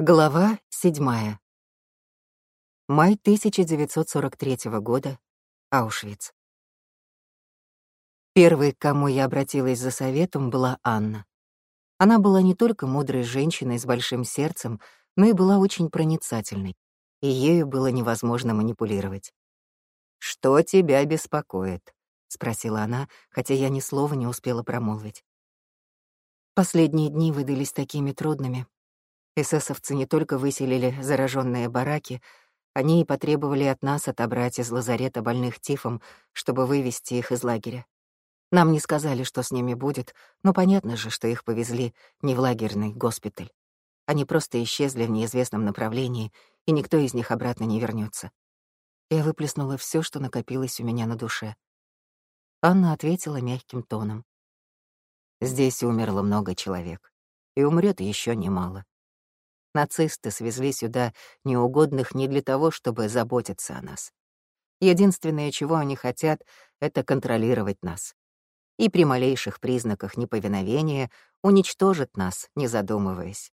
Глава 7. Май 1943 года. Аушвиц. Первой, к кому я обратилась за советом, была Анна. Она была не только мудрой женщиной с большим сердцем, но и была очень проницательной, и ею было невозможно манипулировать. «Что тебя беспокоит?» — спросила она, хотя я ни слова не успела промолвить. Последние дни выдались такими трудными, Эсэсовцы не только выселили зараженные бараки, они и потребовали от нас отобрать из лазарета больных тифом, чтобы вывести их из лагеря. Нам не сказали, что с ними будет, но понятно же, что их повезли не в лагерный госпиталь. Они просто исчезли в неизвестном направлении, и никто из них обратно не вернется. Я выплеснула все, что накопилось у меня на душе. Анна ответила мягким тоном. «Здесь умерло много человек, и умрет еще немало. Нацисты свезли сюда неугодных не для того, чтобы заботиться о нас. Единственное, чего они хотят, — это контролировать нас. И при малейших признаках неповиновения уничтожат нас, не задумываясь.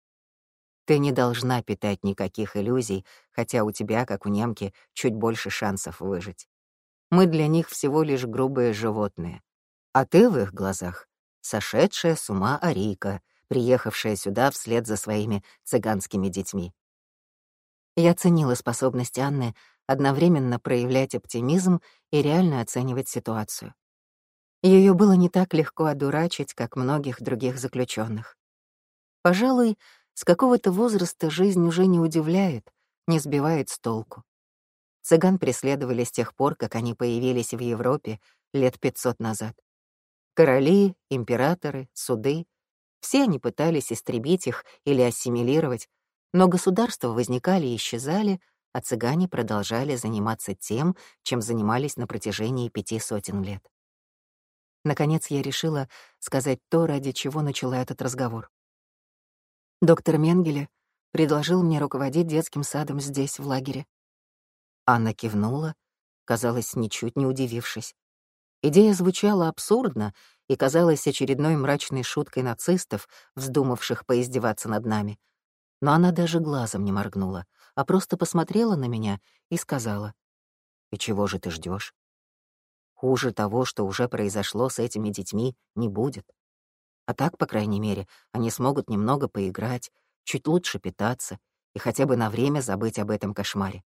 Ты не должна питать никаких иллюзий, хотя у тебя, как у немки, чуть больше шансов выжить. Мы для них всего лишь грубые животные. А ты в их глазах — сошедшая с ума Арийка, приехавшая сюда вслед за своими цыганскими детьми. Я ценила способность Анны одновременно проявлять оптимизм и реально оценивать ситуацию. Ее было не так легко одурачить, как многих других заключенных. Пожалуй, с какого-то возраста жизнь уже не удивляет, не сбивает с толку. Цыган преследовали с тех пор, как они появились в Европе лет 500 назад. Короли, императоры, суды — все они пытались истребить их или ассимилировать, но государства возникали и исчезали, а цыгане продолжали заниматься тем, чем занимались на протяжении пяти сотен лет. Наконец я решила сказать то, ради чего начала этот разговор. Доктор Менгеле предложил мне руководить детским садом здесь, в лагере. Анна кивнула, казалось, ничуть не удивившись. Идея звучала абсурдно и казалась очередной мрачной шуткой нацистов, вздумавших поиздеваться над нами. Но она даже глазом не моргнула, а просто посмотрела на меня и сказала, «И чего же ты ждешь? Хуже того, что уже произошло с этими детьми, не будет. А так, по крайней мере, они смогут немного поиграть, чуть лучше питаться и хотя бы на время забыть об этом кошмаре.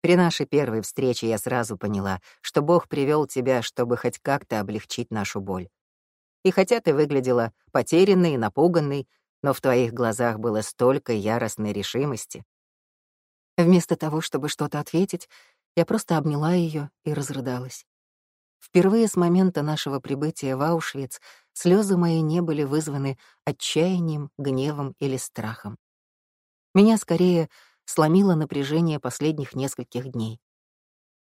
При нашей первой встрече я сразу поняла, что Бог привел тебя, чтобы хоть как-то облегчить нашу боль. И хотя ты выглядела потерянной и напуганной, но в твоих глазах было столько яростной решимости. Вместо того, чтобы что-то ответить, я просто обняла ее и разрыдалась. Впервые с момента нашего прибытия в Аушвиц слезы мои не были вызваны отчаянием, гневом или страхом. Меня скорее сломила напряжение последних нескольких дней.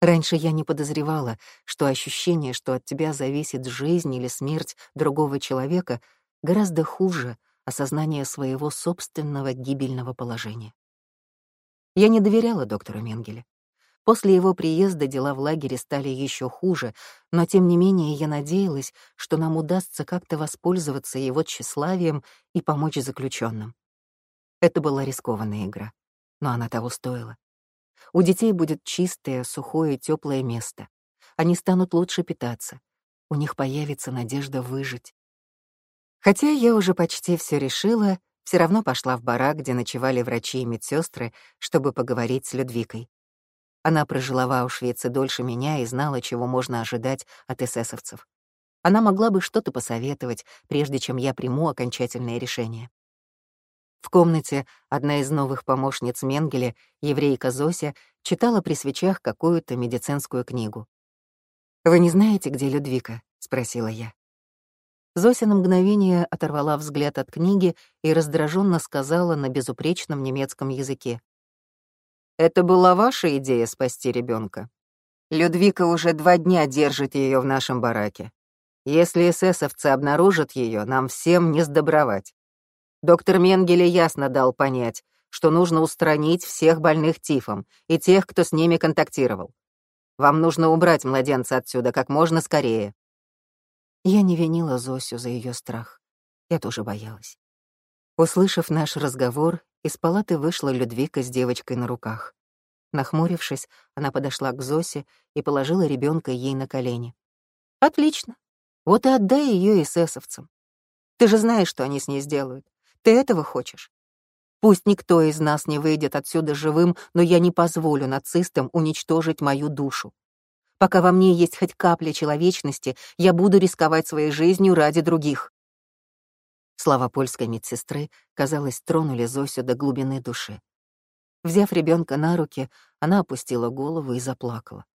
Раньше я не подозревала, что ощущение, что от тебя зависит жизнь или смерть другого человека, гораздо хуже осознания своего собственного гибельного положения. Я не доверяла доктору Менгеле. После его приезда дела в лагере стали еще хуже, но тем не менее я надеялась, что нам удастся как-то воспользоваться его тщеславием и помочь заключенным. Это была рискованная игра но она того стоила. У детей будет чистое, сухое, теплое место. Они станут лучше питаться. У них появится надежда выжить. Хотя я уже почти все решила, все равно пошла в барак, где ночевали врачи и медсестры, чтобы поговорить с Людвикой. Она прожила в Аушвице дольше меня и знала, чего можно ожидать от эсэсовцев. Она могла бы что-то посоветовать, прежде чем я приму окончательное решение. В комнате одна из новых помощниц Менгеля, еврейка Зося, читала при свечах какую-то медицинскую книгу. «Вы не знаете, где Людвика?» — спросила я. Зося на мгновение оторвала взгляд от книги и раздраженно сказала на безупречном немецком языке. «Это была ваша идея спасти ребенка. Людвика уже два дня держит ее в нашем бараке. Если эсэсовцы обнаружат ее, нам всем не сдобровать. Доктор Менгеле ясно дал понять, что нужно устранить всех больных тифом и тех, кто с ними контактировал. Вам нужно убрать младенца отсюда как можно скорее. Я не винила Зосю за ее страх. Я тоже боялась. Услышав наш разговор, из палаты вышла Людвика с девочкой на руках. Нахмурившись, она подошла к Зосе и положила ребенка ей на колени. «Отлично. Вот и отдай ее эсэсовцам. Ты же знаешь, что они с ней сделают. Ты этого хочешь? Пусть никто из нас не выйдет отсюда живым, но я не позволю нацистам уничтожить мою душу. Пока во мне есть хоть капля человечности, я буду рисковать своей жизнью ради других». Слова польской медсестры, казалось, тронули Зосю до глубины души. Взяв ребенка на руки, она опустила голову и заплакала.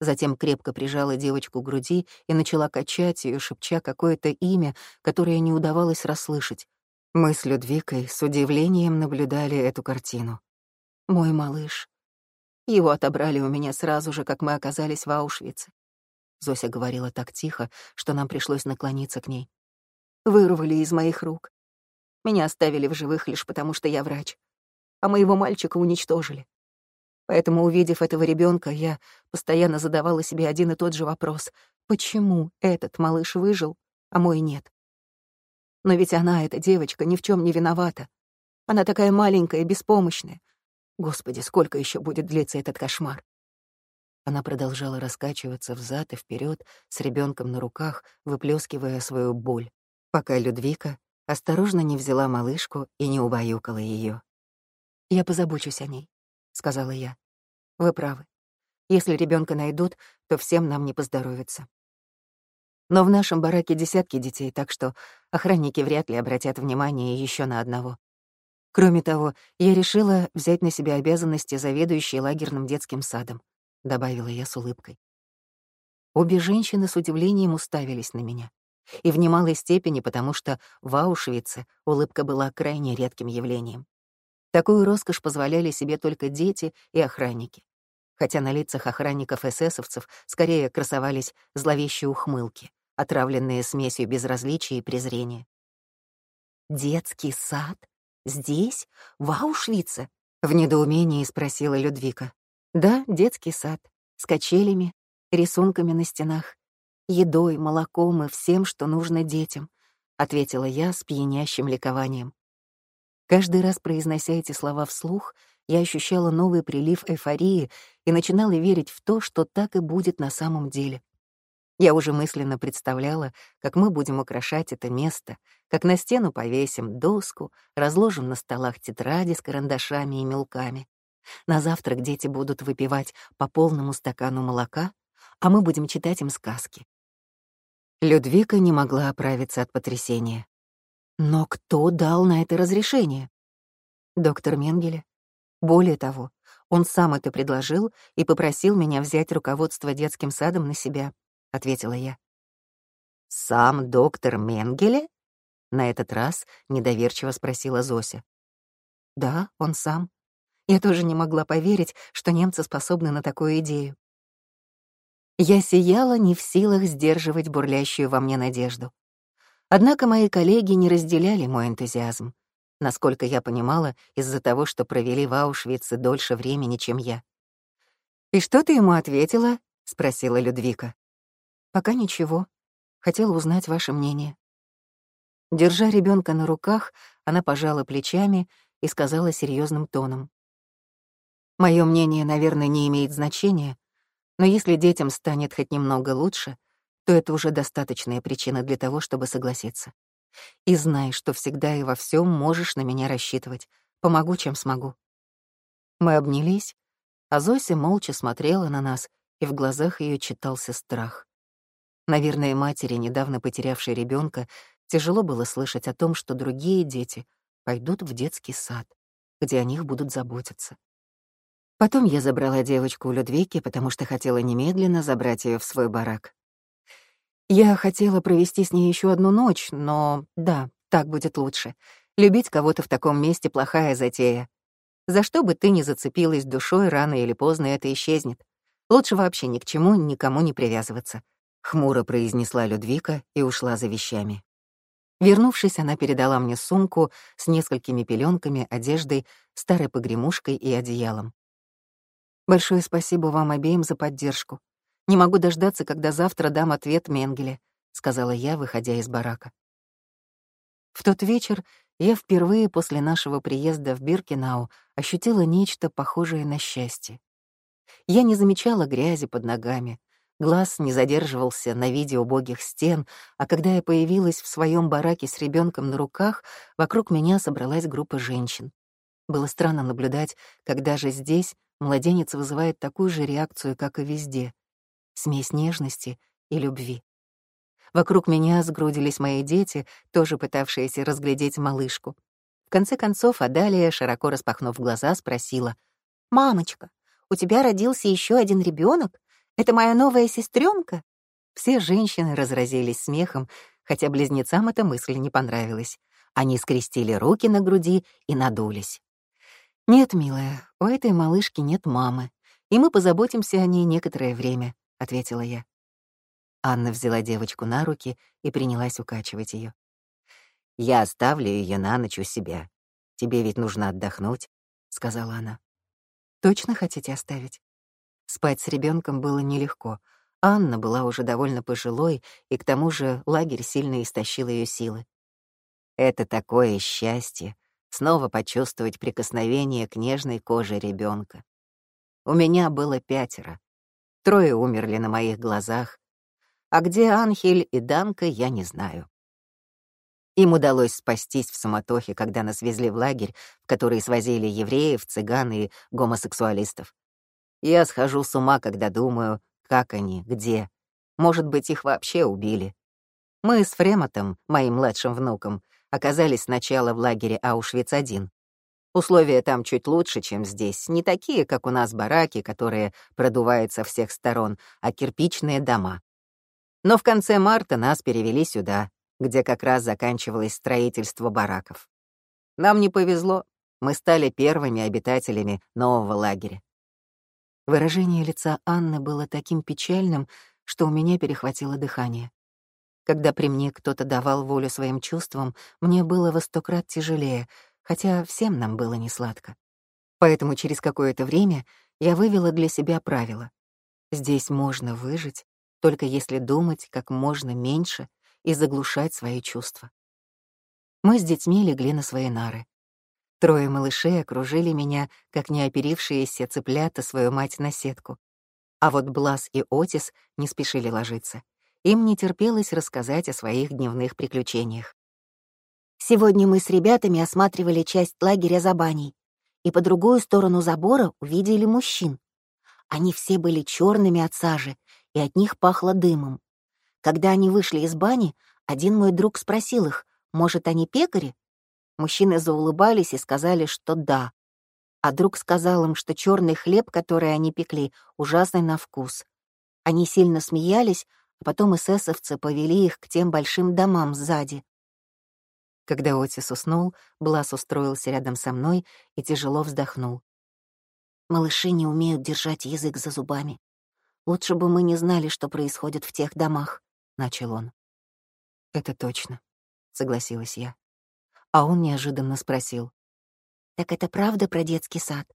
Затем крепко прижала девочку к груди и начала качать ее, шепча какое-то имя, которое не удавалось расслышать, мы с Людвикой с удивлением наблюдали эту картину. Мой малыш. Его отобрали у меня сразу же, как мы оказались в Аушвице. Зося говорила так тихо, что нам пришлось наклониться к ней. Вырвали из моих рук. Меня оставили в живых лишь потому, что я врач. А моего мальчика уничтожили. Поэтому, увидев этого ребенка, я постоянно задавала себе один и тот же вопрос. Почему этот малыш выжил, а мой нет? Но ведь она, эта девочка, ни в чем не виновата. Она такая маленькая, беспомощная. Господи, сколько еще будет длиться этот кошмар? Она продолжала раскачиваться взад и вперед с ребенком на руках, выплескивая свою боль, пока Людвика осторожно не взяла малышку и не убаюкала ее. «Я позабочусь о ней», — сказала я. «Вы правы. Если ребенка найдут, то всем нам не поздоровится. Но в нашем бараке десятки детей, так что охранники вряд ли обратят внимание еще на одного. Кроме того, я решила взять на себя обязанности заведующей лагерным детским садом, добавила я с улыбкой. Обе женщины с удивлением уставились на меня. И в немалой степени, потому что в Аушвице улыбка была крайне редким явлением. Такую роскошь позволяли себе только дети и охранники. Хотя на лицах охранников-эсэсовцев скорее красовались зловещие ухмылки отравленные смесью безразличия и презрения. «Детский сад? Здесь? В Аушвице?» — в недоумении спросила Людвика. «Да, детский сад. С качелями, рисунками на стенах, едой, молоком и всем, что нужно детям», — ответила я с пьянящим ликованием. Каждый раз, произнося эти слова вслух, я ощущала новый прилив эйфории и начинала верить в то, что так и будет на самом деле. Я уже мысленно представляла, как мы будем украшать это место, как на стену повесим доску, разложим на столах тетради с карандашами и мелками. На завтрак дети будут выпивать по полному стакану молока, а мы будем читать им сказки. Людвика не могла оправиться от потрясения. Но кто дал на это разрешение? Доктор Менгеле. Более того, он сам это предложил и попросил меня взять руководство детским садом на себя —— ответила я. «Сам доктор Менгеле?» — на этот раз недоверчиво спросила Зося. «Да, он сам. Я тоже не могла поверить, что немцы способны на такую идею». Я сияла не в силах сдерживать бурлящую во мне надежду. Однако мои коллеги не разделяли мой энтузиазм, насколько я понимала, из-за того, что провели в Аушвице дольше времени, чем я. «И что ты ему ответила?» — спросила Людвика. Пока ничего. Хотела узнать ваше мнение. Держа ребенка на руках, она пожала плечами и сказала серьезным тоном. Мое мнение, наверное, не имеет значения, но если детям станет хоть немного лучше, то это уже достаточная причина для того, чтобы согласиться. И знай, что всегда и во всем можешь на меня рассчитывать. Помогу, чем смогу. Мы обнялись, а Зося молча смотрела на нас, и в глазах ее читался страх. Наверное, матери, недавно потерявшей ребенка, тяжело было слышать о том, что другие дети пойдут в детский сад, где о них будут заботиться. Потом я забрала девочку у Людвики, потому что хотела немедленно забрать ее в свой барак. Я хотела провести с ней еще одну ночь, но да, так будет лучше. Любить кого-то в таком месте — плохая затея. За что бы ты ни зацепилась душой, рано или поздно это исчезнет. Лучше вообще ни к чему, никому не привязываться хмуро произнесла Людвика и ушла за вещами. Вернувшись, она передала мне сумку с несколькими пеленками, одеждой, старой погремушкой и одеялом. «Большое спасибо вам обеим за поддержку. Не могу дождаться, когда завтра дам ответ Менгеле», — сказала я, выходя из барака. В тот вечер я впервые после нашего приезда в Биркинау ощутила нечто похожее на счастье. Я не замечала грязи под ногами, Глаз не задерживался на виде убогих стен, а когда я появилась в своем бараке с ребенком на руках, вокруг меня собралась группа женщин. Было странно наблюдать, когда же здесь младенец вызывает такую же реакцию, как и везде — смесь нежности и любви. Вокруг меня сгрудились мои дети, тоже пытавшиеся разглядеть малышку. В конце концов, Адалия, широко распахнув глаза, спросила, «Мамочка, у тебя родился еще один ребенок? Это моя новая сестренка? Все женщины разразились смехом, хотя близнецам эта мысль не понравилась. Они скрестили руки на груди и надулись. «Нет, милая, у этой малышки нет мамы, и мы позаботимся о ней некоторое время», — ответила я. Анна взяла девочку на руки и принялась укачивать ее. «Я оставлю ее на ночь у себя. Тебе ведь нужно отдохнуть», — сказала она. «Точно хотите оставить?» Спать с ребенком было нелегко. Анна была уже довольно пожилой, и к тому же лагерь сильно истощил ее силы. Это такое счастье — снова почувствовать прикосновение к нежной коже ребенка. У меня было пятеро. Трое умерли на моих глазах. А где Анхель и Данка, я не знаю. Им удалось спастись в суматохе, когда нас везли в лагерь, в который свозили евреев, цыган и гомосексуалистов. Я схожу с ума, когда думаю, как они, где. Может быть, их вообще убили. Мы с Фрематом, моим младшим внуком, оказались сначала в лагере Аушвиц-1. Условия там чуть лучше, чем здесь. Не такие, как у нас бараки, которые продувают со всех сторон, а кирпичные дома. Но в конце марта нас перевели сюда, где как раз заканчивалось строительство бараков. Нам не повезло, мы стали первыми обитателями нового лагеря. Выражение лица Анны было таким печальным, что у меня перехватило дыхание. Когда при мне кто-то давал волю своим чувствам, мне было во сто крат тяжелее, хотя всем нам было несладко. Поэтому через какое-то время я вывела для себя правило. Здесь можно выжить, только если думать как можно меньше и заглушать свои чувства. Мы с детьми легли на свои нары. Трое малышей окружили меня, как неоперившиеся цыплята свою мать на сетку. А вот Блас и Отис не спешили ложиться. Им не терпелось рассказать о своих дневных приключениях. «Сегодня мы с ребятами осматривали часть лагеря за баней, и по другую сторону забора увидели мужчин. Они все были черными от сажи, и от них пахло дымом. Когда они вышли из бани, один мой друг спросил их, может, они пекари Мужчины заулыбались и сказали, что да. А друг сказал им, что черный хлеб, который они пекли, ужасный на вкус. Они сильно смеялись, а потом эсэсовцы повели их к тем большим домам сзади. Когда Отис уснул, Блас устроился рядом со мной и тяжело вздохнул. «Малыши не умеют держать язык за зубами. Лучше бы мы не знали, что происходит в тех домах», — начал он. «Это точно», — согласилась я а он неожиданно спросил. «Так это правда про детский сад?»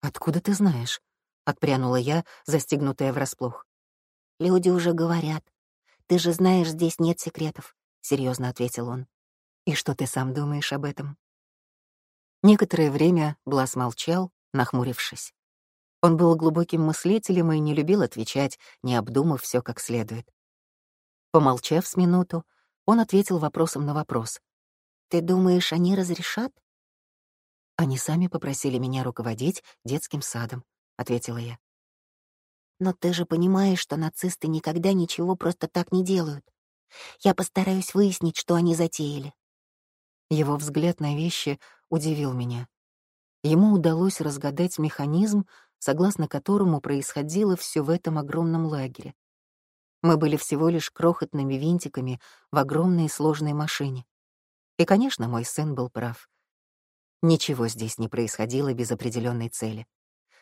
«Откуда ты знаешь?» — отпрянула я, застегнутая врасплох. «Люди уже говорят. Ты же знаешь, здесь нет секретов», — серьезно ответил он. «И что ты сам думаешь об этом?» Некоторое время Блас молчал, нахмурившись. Он был глубоким мыслителем и не любил отвечать, не обдумав все как следует. Помолчав с минуту, он ответил вопросом на вопрос, ты думаешь, они разрешат? Они сами попросили меня руководить детским садом, ответила я. Но ты же понимаешь, что нацисты никогда ничего просто так не делают. Я постараюсь выяснить, что они затеяли. Его взгляд на вещи удивил меня. Ему удалось разгадать механизм, согласно которому происходило все в этом огромном лагере. Мы были всего лишь крохотными винтиками в огромной сложной машине. И, конечно, мой сын был прав. Ничего здесь не происходило без определенной цели.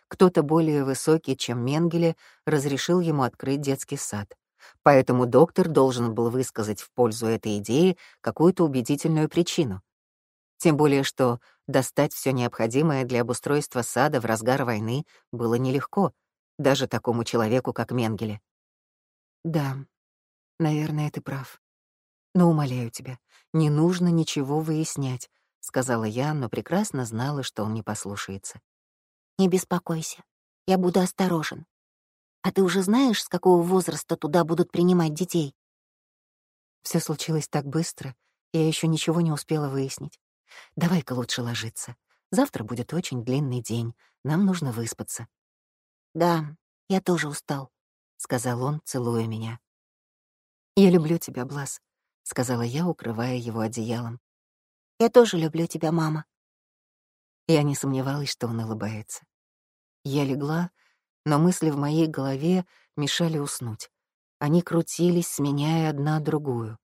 Кто-то более высокий, чем Менгеле, разрешил ему открыть детский сад. Поэтому доктор должен был высказать в пользу этой идеи какую-то убедительную причину. Тем более, что достать все необходимое для обустройства сада в разгар войны было нелегко, даже такому человеку, как Менгеле. «Да, наверное, ты прав. Но умоляю тебя, «Не нужно ничего выяснять», — сказала я, но прекрасно знала, что он не послушается. «Не беспокойся, я буду осторожен. А ты уже знаешь, с какого возраста туда будут принимать детей?» Все случилось так быстро, я еще ничего не успела выяснить. Давай-ка лучше ложиться. Завтра будет очень длинный день, нам нужно выспаться. «Да, я тоже устал», — сказал он, целуя меня. «Я люблю тебя, Блас сказала я, укрывая его одеялом. «Я тоже люблю тебя, мама». Я не сомневалась, что он улыбается. Я легла, но мысли в моей голове мешали уснуть. Они крутились, сменяя одна другую.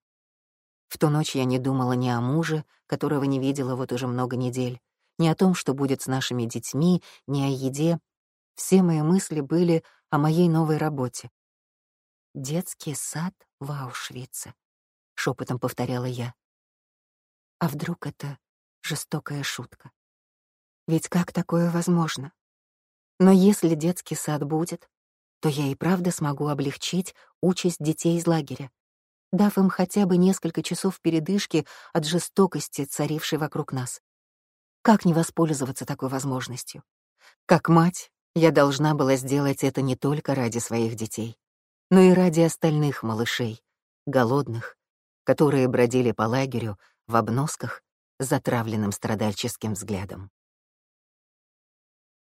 В ту ночь я не думала ни о муже, которого не видела вот уже много недель, ни о том, что будет с нашими детьми, ни о еде. Все мои мысли были о моей новой работе. Детский сад в Аушвице шепотом повторяла я. А вдруг это жестокая шутка? Ведь как такое возможно? Но если детский сад будет, то я и правда смогу облегчить участь детей из лагеря, дав им хотя бы несколько часов передышки от жестокости, царившей вокруг нас. Как не воспользоваться такой возможностью? Как мать, я должна была сделать это не только ради своих детей, но и ради остальных малышей, голодных которые бродили по лагерю в обносках, затравленным страдальческим взглядом.